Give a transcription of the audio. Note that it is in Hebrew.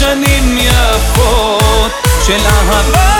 שנים יפות של אהבה.